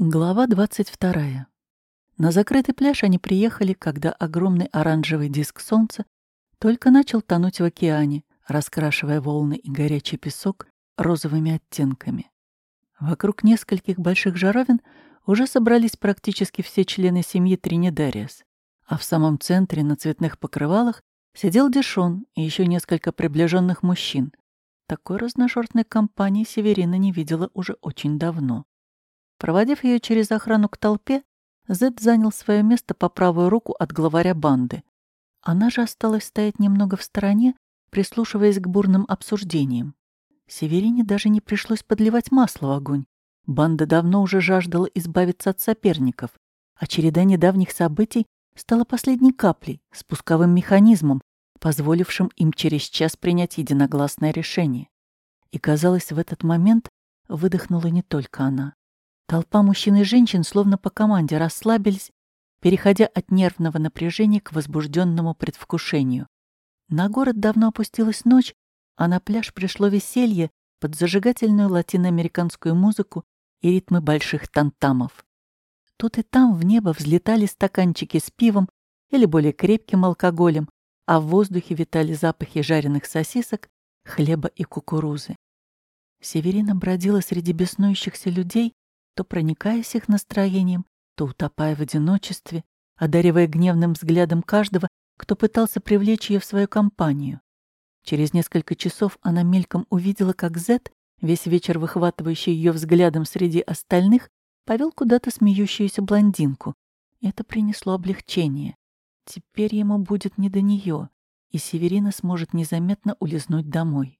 Глава 22. На закрытый пляж они приехали, когда огромный оранжевый диск солнца только начал тонуть в океане, раскрашивая волны и горячий песок розовыми оттенками. Вокруг нескольких больших жаровин уже собрались практически все члены семьи Тринидариас, а в самом центре на цветных покрывалах сидел Дешон и еще несколько приближенных мужчин. Такой разношерстной компании Северина не видела уже очень давно. Проводив ее через охрану к толпе, Зед занял свое место по правую руку от главаря банды. Она же осталась стоять немного в стороне, прислушиваясь к бурным обсуждениям. Северине даже не пришлось подливать масло в огонь. Банда давно уже жаждала избавиться от соперников, а череда недавних событий стала последней каплей, спусковым механизмом, позволившим им через час принять единогласное решение. И, казалось, в этот момент выдохнула не только она. Толпа мужчин и женщин словно по команде расслабились, переходя от нервного напряжения к возбужденному предвкушению. На город давно опустилась ночь, а на пляж пришло веселье под зажигательную латиноамериканскую музыку и ритмы больших тантамов. Тут и там в небо взлетали стаканчики с пивом или более крепким алкоголем, а в воздухе витали запахи жареных сосисок, хлеба и кукурузы. Северина бродила среди беснующихся людей, то проникаясь их настроением, то утопая в одиночестве, одаривая гневным взглядом каждого, кто пытался привлечь ее в свою компанию. Через несколько часов она мельком увидела, как Зет, весь вечер выхватывающий ее взглядом среди остальных, повел куда-то смеющуюся блондинку. Это принесло облегчение. Теперь ему будет не до нее, и Северина сможет незаметно улизнуть домой.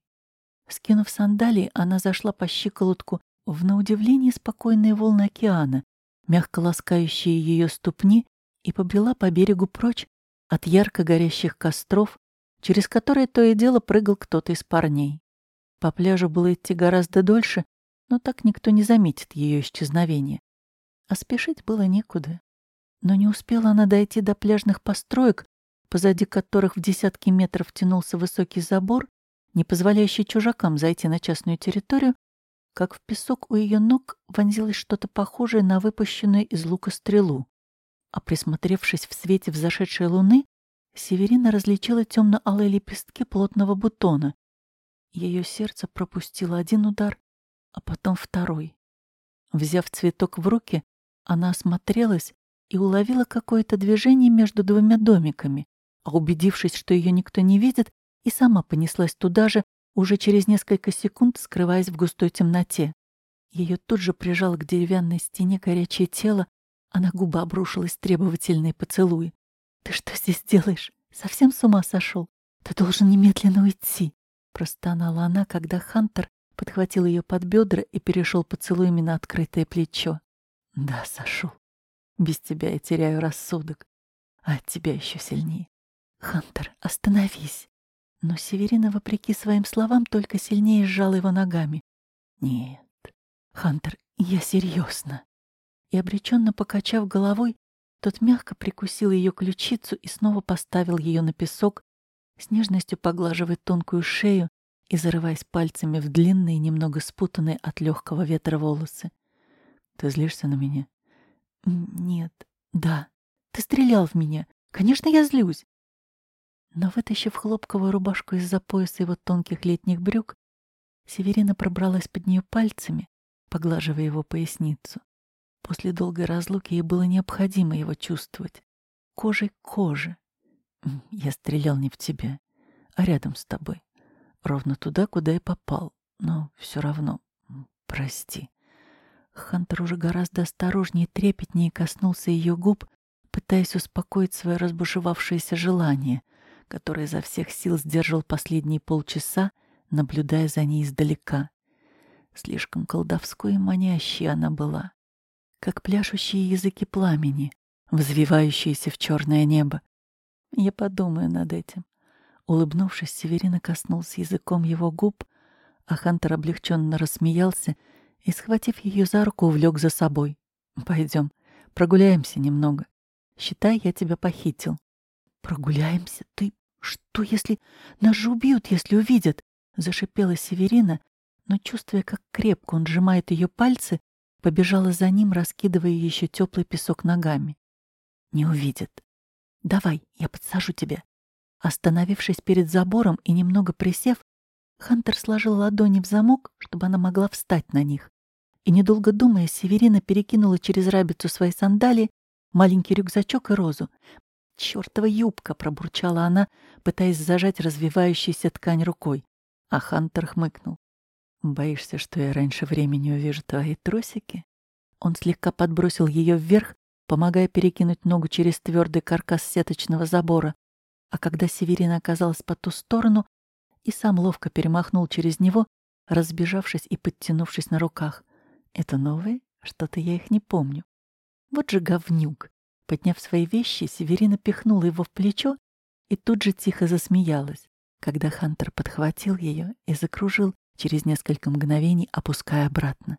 Скинув сандалии, она зашла по щиколотку в на удивление спокойные волны океана, мягко ласкающие ее ступни, и побрела по берегу прочь от ярко горящих костров, через которые то и дело прыгал кто-то из парней. По пляжу было идти гораздо дольше, но так никто не заметит ее исчезновения. А спешить было некуда. Но не успела она дойти до пляжных построек, позади которых в десятки метров тянулся высокий забор, не позволяющий чужакам зайти на частную территорию, как в песок у ее ног вонзилось что-то похожее на выпущенную из лука стрелу. А присмотревшись в свете взошедшей луны, Северина различила темно-алые лепестки плотного бутона. Ее сердце пропустило один удар, а потом второй. Взяв цветок в руки, она осмотрелась и уловила какое-то движение между двумя домиками, а убедившись, что ее никто не видит, и сама понеслась туда же, уже через несколько секунд скрываясь в густой темноте. Ее тут же прижало к деревянной стене горячее тело, а на губы обрушилась требовательный поцелуй. «Ты что здесь делаешь? Совсем с ума сошел? Ты должен немедленно уйти!» Простонала она, когда Хантер подхватил ее под бедра и перешел поцелуями на открытое плечо. «Да, сошел. Без тебя я теряю рассудок, а от тебя еще сильнее. Хантер, остановись!» Но Северина, вопреки своим словам, только сильнее сжала его ногами. «Нет, Хантер, я серьезно. И обреченно покачав головой, тот мягко прикусил ее ключицу и снова поставил ее на песок, с нежностью поглаживая тонкую шею и зарываясь пальцами в длинные, немного спутанные от легкого ветра волосы. «Ты злишься на меня?» «Нет, да. Ты стрелял в меня. Конечно, я злюсь. Но, вытащив хлопковую рубашку из-за пояса его тонких летних брюк, Северина пробралась под нее пальцами, поглаживая его поясницу. После долгой разлуки ей было необходимо его чувствовать. Кожей к коже. Я стрелял не в тебя, а рядом с тобой. Ровно туда, куда и попал. Но все равно, прости. Хантер уже гораздо осторожнее и трепетнее коснулся ее губ, пытаясь успокоить свое разбушевавшееся желание — который изо всех сил сдерживал последние полчаса, наблюдая за ней издалека. Слишком колдовской и манящей она была, как пляшущие языки пламени, взвивающиеся в черное небо. Я подумаю над этим. Улыбнувшись, Северина коснулся языком его губ, а Хантер облегченно рассмеялся и, схватив ее за руку, увлек за собой. «Пойдем, прогуляемся немного. Считай, я тебя похитил». «Прогуляемся? Ты «Что, если... Нас же убьют, если увидят!» — зашипела Северина, но, чувствуя, как крепко он сжимает ее пальцы, побежала за ним, раскидывая еще теплый песок ногами. Не увидит. Давай, я подсажу тебя. Остановившись перед забором и немного присев, Хантер сложил ладони в замок, чтобы она могла встать на них. И, недолго думая, Северина перекинула через рабицу свои сандалии, маленький рюкзачок и розу. «Чёртова юбка!» — пробурчала она, пытаясь зажать развивающуюся ткань рукой. А Хантер хмыкнул. «Боишься, что я раньше времени увижу твои трусики?» Он слегка подбросил ее вверх, помогая перекинуть ногу через твердый каркас сеточного забора. А когда Северина оказалась по ту сторону, и сам ловко перемахнул через него, разбежавшись и подтянувшись на руках. «Это новые? Что-то я их не помню». Вот же говнюк. Подняв свои вещи, Северина пихнула его в плечо и тут же тихо засмеялась, когда Хантер подхватил ее и закружил через несколько мгновений, опуская обратно.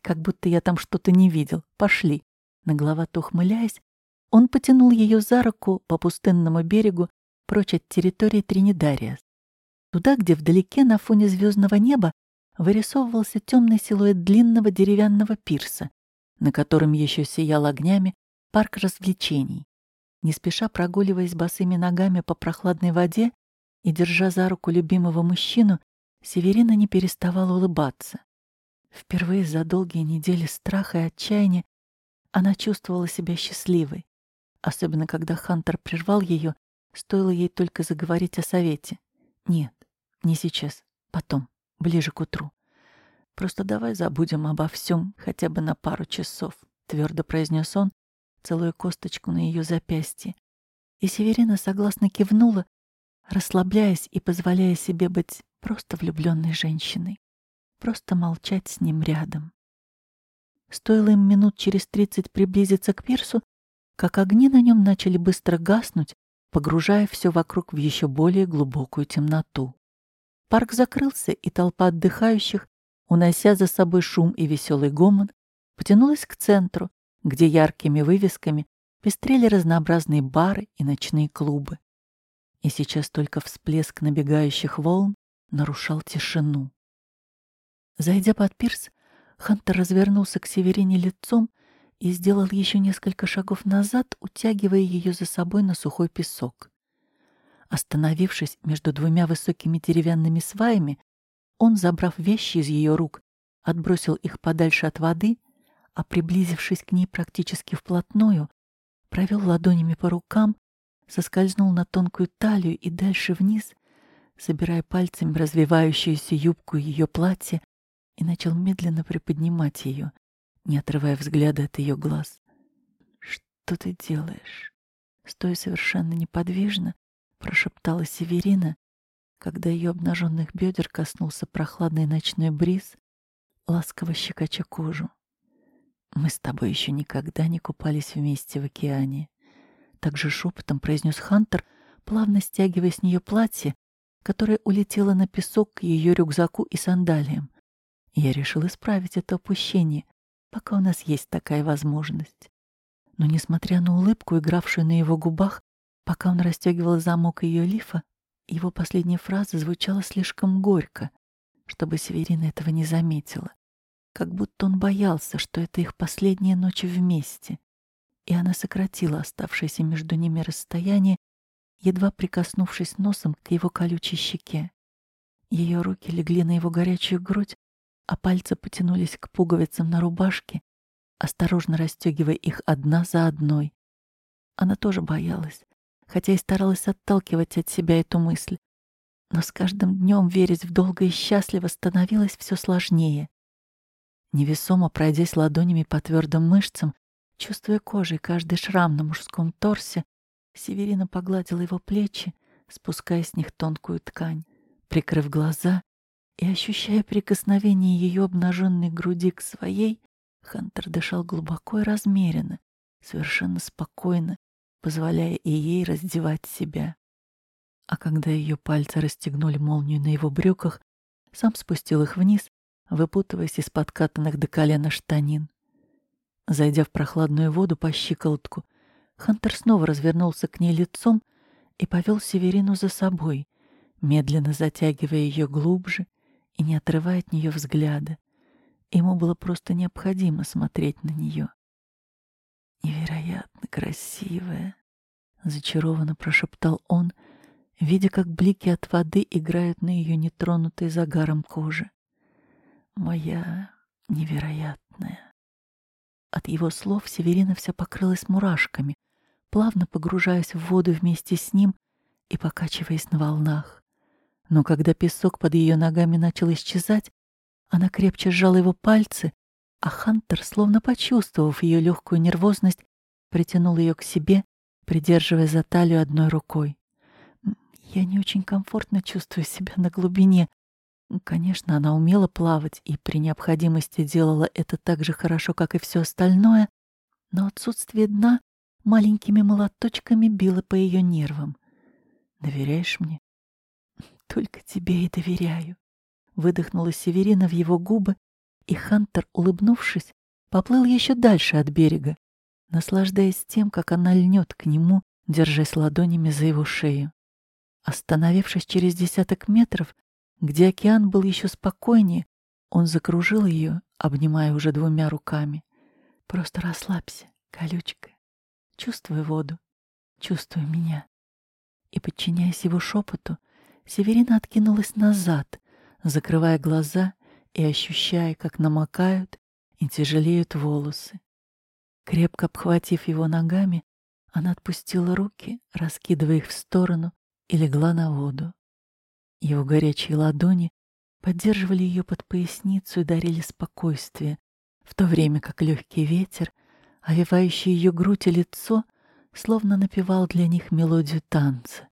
Как будто я там что-то не видел. Пошли. Нагловато ухмыляясь, он потянул ее за руку по пустынному берегу прочь от территории Тринидариас. Туда, где вдалеке на фоне звездного неба вырисовывался темный силуэт длинного деревянного пирса, на котором еще сиял огнями парк развлечений. Не спеша прогуливаясь босыми ногами по прохладной воде и держа за руку любимого мужчину, Северина не переставала улыбаться. Впервые за долгие недели страха и отчаяния она чувствовала себя счастливой, особенно когда Хантер прервал ее, стоило ей только заговорить о совете. Нет, не сейчас, потом, ближе к утру. Просто давай забудем обо всем хотя бы на пару часов, твердо произнес он, целуя косточку на ее запястье. И Северина согласно кивнула, расслабляясь и позволяя себе быть просто влюбленной женщиной, просто молчать с ним рядом. Стоило им минут через тридцать приблизиться к пирсу, как огни на нем начали быстро гаснуть, погружая все вокруг в еще более глубокую темноту. Парк закрылся, и толпа отдыхающих, унося за собой шум и веселый гомон, потянулась к центру, где яркими вывесками пестрели разнообразные бары и ночные клубы. И сейчас только всплеск набегающих волн нарушал тишину. Зайдя под пирс, Хантер развернулся к Северине лицом и сделал еще несколько шагов назад, утягивая ее за собой на сухой песок. Остановившись между двумя высокими деревянными сваями, он, забрав вещи из ее рук, отбросил их подальше от воды, а, приблизившись к ней практически вплотную, провел ладонями по рукам, соскользнул на тонкую талию и дальше вниз, собирая пальцами развивающуюся юбку ее платья, и начал медленно приподнимать ее, не отрывая взгляда от ее глаз. «Что ты делаешь?» Стоя совершенно неподвижно, прошептала Северина, когда ее обнаженных бедер коснулся прохладный ночной бриз, ласково щекоча кожу. «Мы с тобой еще никогда не купались вместе в океане», — также шепотом произнес Хантер, плавно стягивая с нее платье, которое улетело на песок к ее рюкзаку и сандалиям. Я решил исправить это опущение, пока у нас есть такая возможность. Но, несмотря на улыбку, игравшую на его губах, Пока он расстегивал замок ее лифа, его последняя фраза звучала слишком горько, чтобы Северина этого не заметила. Как будто он боялся, что это их последняя ночь вместе. И она сократила оставшееся между ними расстояние, едва прикоснувшись носом к его колючей щеке. Ее руки легли на его горячую грудь, а пальцы потянулись к пуговицам на рубашке, осторожно расстегивая их одна за одной. Она тоже боялась, хотя и старалась отталкивать от себя эту мысль. Но с каждым днем верить в долго и счастливо становилось все сложнее. Невесомо пройдясь ладонями по твердым мышцам, чувствуя кожей каждый шрам на мужском торсе, Северина погладила его плечи, спуская с них тонкую ткань. Прикрыв глаза и ощущая прикосновение ее обнаженной груди к своей, Хантер дышал глубоко и размеренно, совершенно спокойно, позволяя и ей раздевать себя. А когда ее пальцы расстегнули молнию на его брюках, сам спустил их вниз, выпутываясь из подкатанных до колена штанин. Зайдя в прохладную воду по щиколотку, Хантер снова развернулся к ней лицом и повел Северину за собой, медленно затягивая ее глубже и не отрывая от нее взгляда. Ему было просто необходимо смотреть на нее. «Невероятно красивая», — зачарованно прошептал он, видя, как блики от воды играют на ее нетронутой загаром коже. «Моя невероятная». От его слов Северина вся покрылась мурашками, плавно погружаясь в воду вместе с ним и покачиваясь на волнах. Но когда песок под ее ногами начал исчезать, она крепче сжала его пальцы, а Хантер, словно почувствовав ее легкую нервозность, притянул ее к себе, придерживая за талию одной рукой. Я не очень комфортно чувствую себя на глубине. Конечно, она умела плавать и при необходимости делала это так же хорошо, как и все остальное, но отсутствие дна маленькими молоточками било по ее нервам. «Доверяешь мне?» «Только тебе и доверяю», — выдохнула Северина в его губы, и Хантер, улыбнувшись, поплыл еще дальше от берега, наслаждаясь тем, как она льнет к нему, держась ладонями за его шею. Остановившись через десяток метров, где океан был еще спокойнее, он закружил ее, обнимая уже двумя руками. «Просто расслабься, колючка. Чувствуй воду, чувствуй меня». И, подчиняясь его шепоту, Северина откинулась назад, закрывая глаза и ощущая, как намокают и тяжелеют волосы. Крепко обхватив его ногами, она отпустила руки, раскидывая их в сторону, и легла на воду. Его горячие ладони поддерживали ее под поясницу и дарили спокойствие, в то время как легкий ветер, овивающий ее грудь и лицо, словно напевал для них мелодию танца,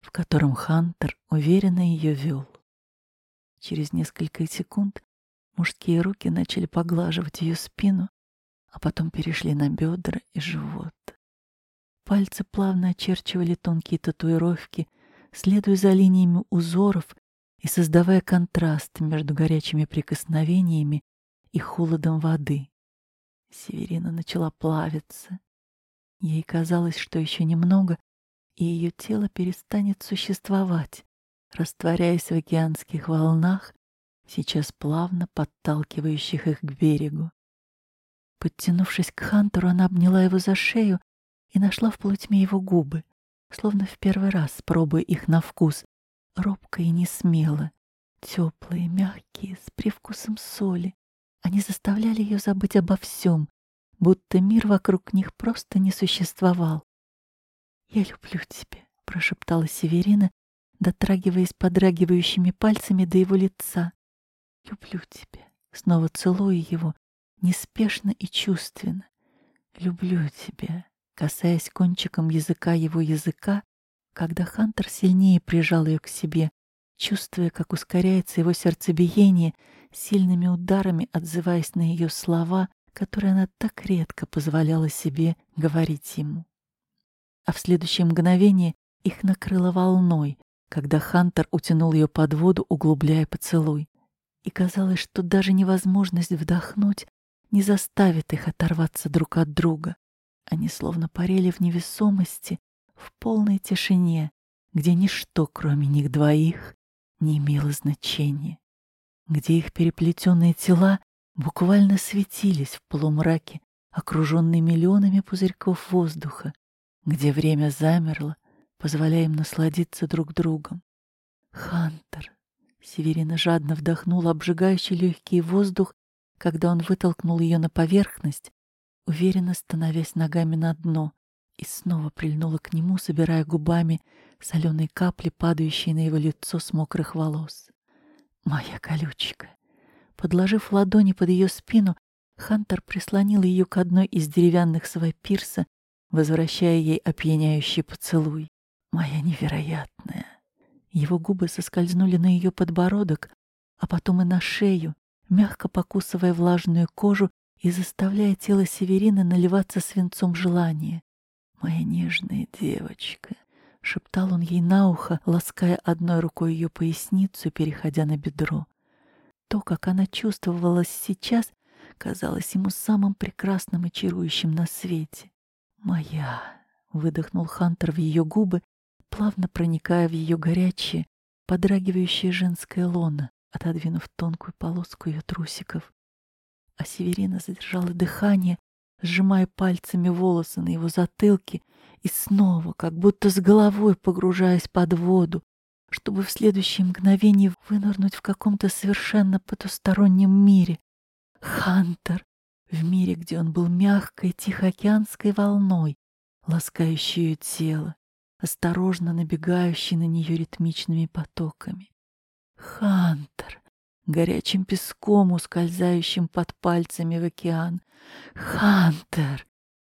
в котором Хантер уверенно ее вел. Через несколько секунд мужские руки начали поглаживать ее спину, а потом перешли на бедра и живот. Пальцы плавно очерчивали тонкие татуировки, следуя за линиями узоров и создавая контраст между горячими прикосновениями и холодом воды. Северина начала плавиться. Ей казалось, что еще немного, и ее тело перестанет существовать, растворяясь в океанских волнах, сейчас плавно подталкивающих их к берегу. Подтянувшись к Хантеру, она обняла его за шею и нашла в полутьме его губы, словно в первый раз пробуя их на вкус, робко и несмело, теплые, мягкие, с привкусом соли. Они заставляли ее забыть обо всем, будто мир вокруг них просто не существовал. «Я люблю тебя», — прошептала Северина, дотрагиваясь подрагивающими пальцами до его лица. «Люблю тебя», — снова целуя его, неспешно и чувственно. «Люблю тебя», касаясь кончиком языка его языка, когда Хантер сильнее прижал ее к себе, чувствуя, как ускоряется его сердцебиение, сильными ударами отзываясь на ее слова, которые она так редко позволяла себе говорить ему. А в следующее мгновение их накрыло волной, когда Хантер утянул ее под воду, углубляя поцелуй. И казалось, что даже невозможность вдохнуть не заставит их оторваться друг от друга. Они словно парили в невесомости, в полной тишине, где ничто, кроме них двоих, не имело значения, где их переплетенные тела буквально светились в полумраке, окруженные миллионами пузырьков воздуха, где время замерло, позволяя им насладиться друг другом. Хантер. Северина жадно вдохнула обжигающий легкий воздух, когда он вытолкнул ее на поверхность, уверенно становясь ногами на дно, и снова прильнула к нему, собирая губами соленые капли, падающие на его лицо с мокрых волос. Моя колючка. Подложив ладони под ее спину, Хантер прислонил ее к одной из деревянных свай пирса, возвращая ей опьяняющий поцелуй. Моя невероятная. Его губы соскользнули на ее подбородок, а потом и на шею, мягко покусывая влажную кожу и заставляя тело Северины наливаться свинцом желания. «Моя нежная девочка», — шептал он ей на ухо, лаская одной рукой ее поясницу, переходя на бедро. То, как она чувствовалась сейчас, казалось ему самым прекрасным и чарующим на свете. «Моя», — выдохнул Хантер в ее губы, плавно проникая в ее горячее, подрагивающее женское лоно, отодвинув тонкую полоску ее трусиков. А Северина задержала дыхание, сжимая пальцами волосы на его затылке и снова, как будто с головой погружаясь под воду, чтобы в следующее мгновение вынырнуть в каком-то совершенно потустороннем мире. Хантер! В мире, где он был мягкой, тихоокеанской волной, ласкающей тело, осторожно набегающей на нее ритмичными потоками. Хантер! Горячим песком, ускользающим под пальцами в океан. Хантер!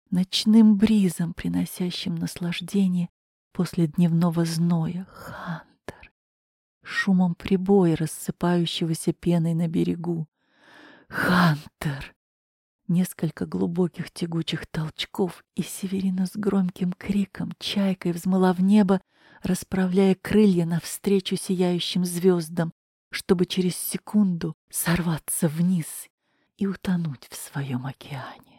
Ночным бризом, приносящим наслаждение после дневного зноя. Хантер! Шумом прибоя, рассыпающегося пеной на берегу. Хантер! Несколько глубоких тягучих толчков, и Северина с громким криком, чайкой взмыла в небо, расправляя крылья навстречу сияющим звездам, чтобы через секунду сорваться вниз и утонуть в своем океане.